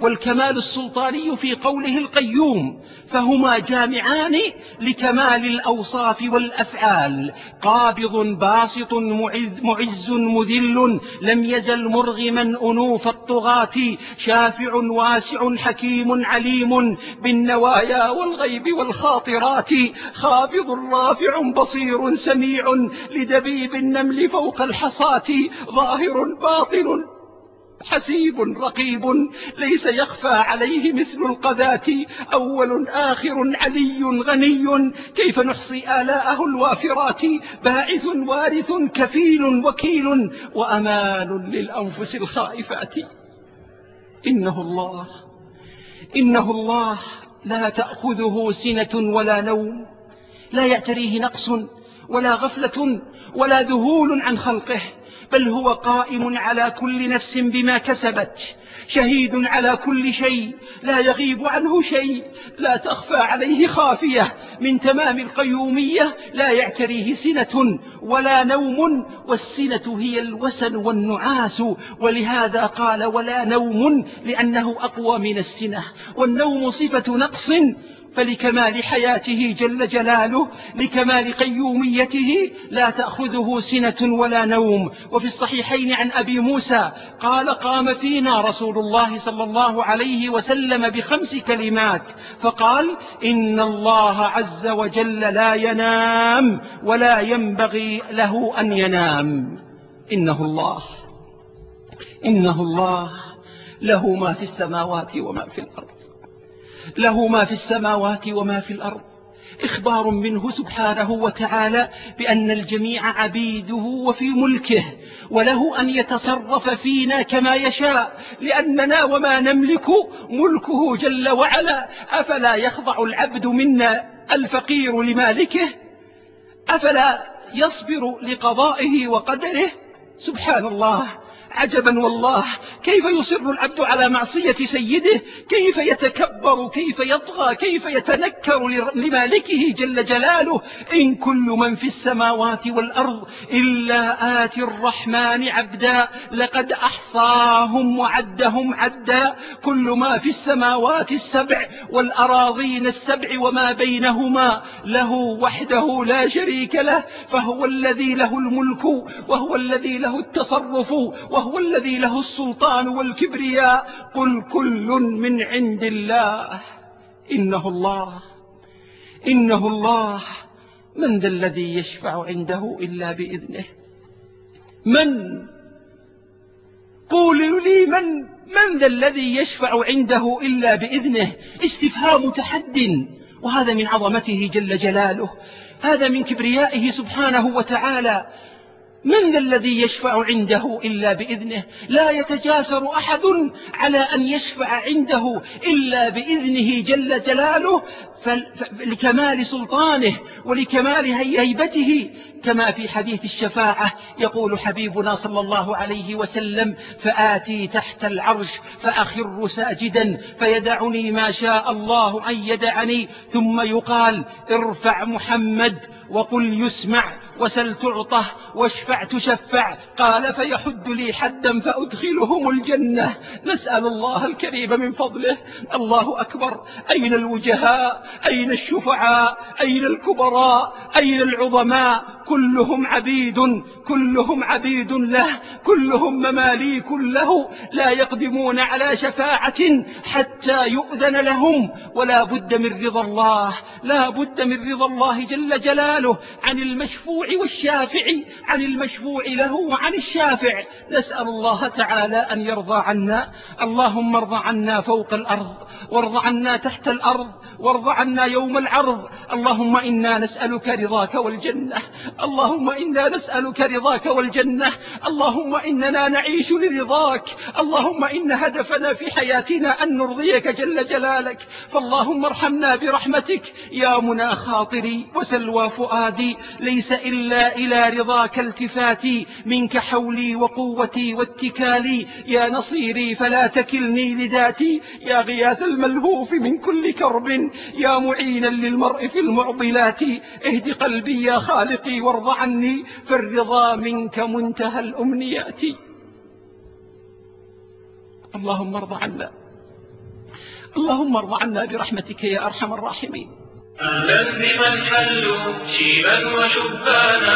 والكمال السلطاني في قوله القيوم فهما جامعان لكمال الأوصاف والأفعال. قابض باسط معز, مذل لم يزل مرغما أنوف الطغاة. شافع واسع حكيم عليم بالنوايا والغيب والخاطرات. خابض رافع بصير سميع لدبيب النمل فوق الحصاة. ظاهر باطن حسيب رقيب ليس يخفى عليه مثل القذاة أول آخر علي غني. كيف نحصي آلاءه الوافرات؟ باعث وارث كفيل وكيل وأمان للأنفس الخائفات. إنه الله إنه الله. لا تأخذه سنة ولا نوم. لا يعتريه نقص ولا غفلة ولا ذهول عن خلقه. بل هو قائم على كل نفس بما كسبت شهيد على كل شيء لا يغيب عنه شيء لا تخفى عليه خافية من تمام القيومية لا يعتريه سنة ولا نوم والسنة هي الوسن والنعاس ولهذا قال ولا نوم لأنه أقوى من السنة والنوم صفة نقص فلكمال حياته جل جلاله لكمال قيوميته لا تأخذه سنة ولا نوم. وفي الصحيحين عن أبي موسى قال قام فينا رسول الله صلى الله عليه وسلم بخمس كلمات فقال إن الله عز وجل لا ينام ولا ينبغي له أن ينام. إنه الله إنه الله له ما في السماوات وما في الأرض. له ما في السماوات وما في الأرض. إخبار منه سبحانه وتعالى بأن الجميع عبيده وفي ملكه وله أن يتصرف فينا كما يشاء لأننا وما نملك ملكه جل وعلا. أفلا يخضع العبد منا الفقير لمالكه؟ أفلا يصبر لقضائه وقدره؟ سبحان الله. عجبا والله كيف يصر العبد على معصية سيده؟ كيف يتكبر؟ كيف يطغى؟ كيف يتنكر لمالكه جل جلاله؟ إن كل من في السماوات والأرض إلا آتي الرحمن عبدا لقد أحصاهم وعدهم عدا. كل ما في السماوات السبع والأراضين السبع وما بينهما له وحده لا شريك له فهو الذي له الملك وهو الذي له التصرف وهو الذي له السلطان والكبرياء. قل كل من عند الله. إنه الله. إنه الله. من ذا الذي يشفع عنده إلا بإذنه؟ من؟ قولوا لي من؟ من ذا الذي يشفع عنده إلا بإذنه؟ استفهام تحد. وهذا من عظمته جل جلاله. هذا من كبريائه سبحانه وتعالى. من ذا الذي يشفع عنده إلا بإذنه؟ لا يتجاسر أحد على أن يشفع عنده إلا بإذنه جل جلاله لكمال سلطانه ولكمال هيبته. كما في حديث الشفاعة يقول حبيبنا صلى الله عليه وسلم فآتي تحت العرش فأخر ساجدا فيدعني ما شاء الله أن يدعني. ثم يقال ارفع محمد وقل يسمع وسل تعطه واشفع تشفع. قال فيحد لي حدا فأدخلهم الجنة. نسأل الله الكريم من فضله. الله أكبر. أين الوجهاء؟ أين الشفعاء؟ أين الكبراء؟ أين العظماء؟ كلهم عبيد كلهم عبيد له كلهم مماليك له لا يقدمون على شفاعة حتى يؤذن لهم. ولا بد من رضا الله لا بد من رضا الله جل جلاله عن المشفوع والشافع عن المشفوع له وعن الشافع. نسأل الله تعالى أن يرضى عنا. اللهم ارضى عنا فوق الأرض وارض عنا تحت الأرض وارض عنا يوم العرض. اللهم إنا نسألك رضاك والجنة. اللهم إنا نسألك رضاك والجنة. اللهم إننا نعيش لرضاك. اللهم إن هدفنا في حياتنا أن نرضيك جل جلالك. فاللهم ارحمنا برحمتك. يا منى خاطري وسلوى فؤادي ليس إلا إلى رضاك التفاتي. منك حولي وقوتي واتكالي. يا نصيري فلا تكلني لذاتي. يا غياث الملهوف من كل كرب. يا معينا للمرء في المعضلات. اهد قلبي يا خالقي وارض عني. فالرضا منك منتهى الأمنيات. اللهم ارض عنا. اللهم ارض عنا برحمتك يا أرحم الراحمين. أهلا بمن حلوا شيبا وشبانا.